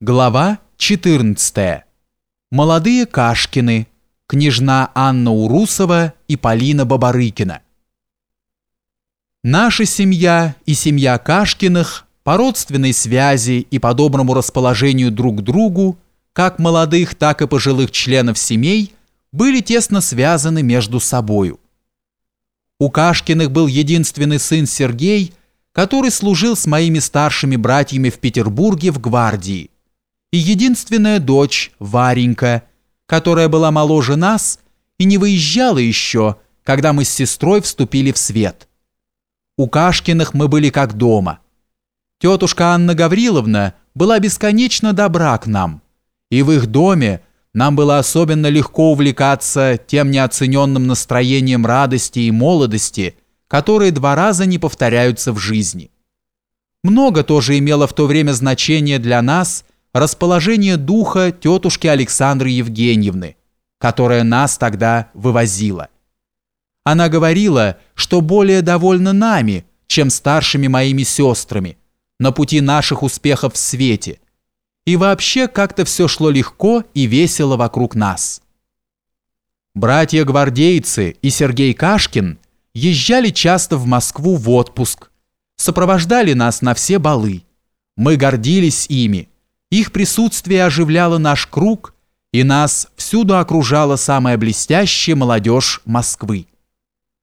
Глава 14. Молодые Кашкины. Княжна Анна Урусова и Полина Бабарыкина. Наша семья и семья Кашкиных по родственной связи и по доброму расположению друг к другу, как молодых, так и пожилых членов семей, были тесно связаны между собою. У Кашкиных был единственный сын Сергей, который служил с моими старшими братьями в Петербурге в гвардии – и единственная дочь, Варенька, которая была моложе нас и не выезжала еще, когда мы с сестрой вступили в свет. У Кашкиных мы были как дома. Тетушка Анна Гавриловна была бесконечно добра к нам, и в их доме нам было особенно легко увлекаться тем неоцененным настроением радости и молодости, которые два раза не повторяются в жизни. Много тоже имело в то время значение для нас – расположение духа тетушки Александры Евгеньевны, которая нас тогда вывозила. Она говорила, что более довольна нами, чем старшими моими сестрами, на пути наших успехов в свете, и вообще как-то все шло легко и весело вокруг нас. Братья-гвардейцы и Сергей Кашкин езжали часто в Москву в отпуск, сопровождали нас на все балы. Мы гордились ими, их присутствие оживляло наш круг, и нас всюду окружала самая блестящая молодежь Москвы.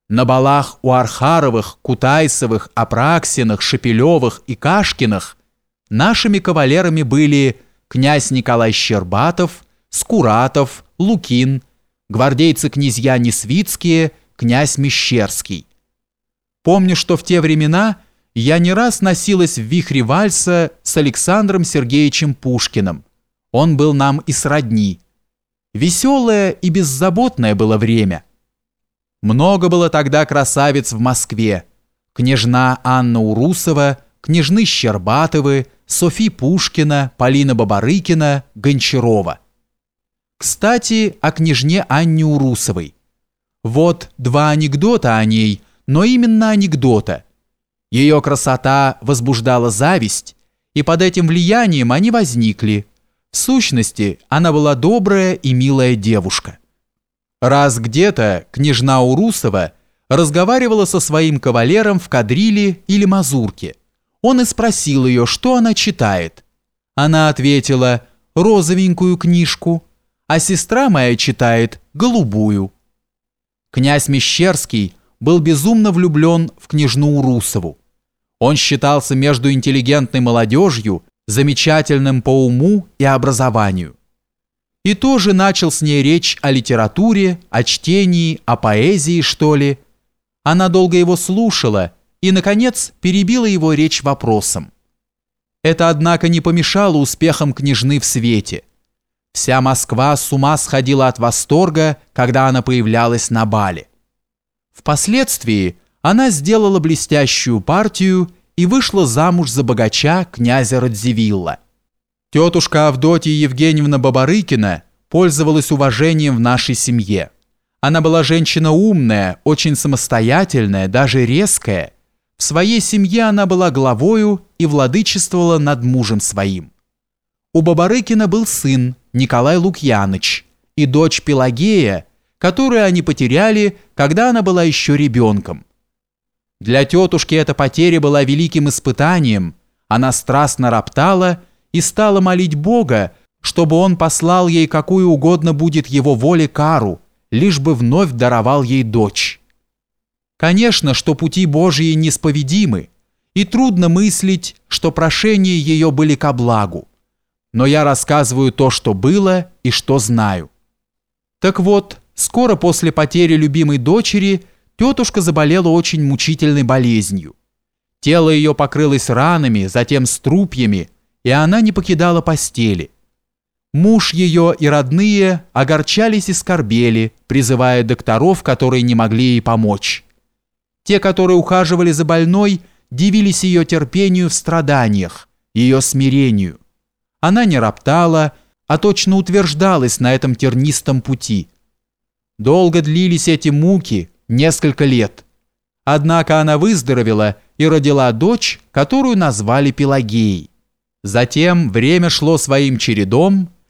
На балах у Архаровых, Кутайсовых, Апраксиных, Шепелевых и Кашкиных нашими кавалерами были князь Николай Щербатов, Скуратов, Лукин, гвардейцы-князья Несвицкие, князь Мещерский. Помню, что в те времена – я не раз носилась в вихре вальса с Александром Сергеевичем Пушкиным. Он был нам и сродни. Веселое и беззаботное было время. Много было тогда красавиц в Москве. Княжна Анна Урусова, княжны Щербатовы, Софи Пушкина, Полина Бабарыкина, Гончарова. Кстати, о княжне Анне Урусовой. Вот два анекдота о ней, но именно анекдота – ее красота возбуждала зависть, и под этим влиянием они возникли. В сущности, она была добрая и милая девушка. Раз где-то княжна Урусова разговаривала со своим кавалером в кадриле или мазурке. Он и спросил ее, что она читает. Она ответила «розовенькую книжку», а сестра моя читает «голубую». Князь Мещерский – был безумно влюблен в княжну Урусову. Он считался между интеллигентной молодежью, замечательным по уму и образованию. И тоже начал с ней речь о литературе, о чтении, о поэзии, что ли. Она долго его слушала и, наконец, перебила его речь вопросом. Это, однако, не помешало успехам княжны в свете. Вся Москва с ума сходила от восторга, когда она появлялась на бале. Впоследствии она сделала блестящую партию и вышла замуж за богача князя Радзивилла. Тетушка Авдотья Евгеньевна Бабарыкина пользовалась уважением в нашей семье. Она была женщина умная, очень самостоятельная, даже резкая. В своей семье она была главою и владычествовала над мужем своим. У Бабарыкина был сын Николай Лукьяныч и дочь Пелагея, которую они потеряли, когда она была еще ребенком. Для тетушки эта потеря была великим испытанием, она страстно роптала и стала молить Бога, чтобы он послал ей какую угодно будет его воле кару, лишь бы вновь даровал ей дочь. Конечно, что пути Божьи несповедимы, и трудно мыслить, что прошения ее были ко благу. Но я рассказываю то, что было и что знаю. Так вот, Скоро после потери любимой дочери тетушка заболела очень мучительной болезнью. Тело ее покрылось ранами, затем струпьями, и она не покидала постели. Муж ее и родные огорчались и скорбели, призывая докторов, которые не могли ей помочь. Те, которые ухаживали за больной, дивились ее терпению в страданиях, ее смирению. Она не роптала, а точно утверждалась на этом тернистом пути – Долго длились эти муки, несколько лет. Однако она выздоровела и родила дочь, которую назвали Пелагеей. Затем время шло своим чередом,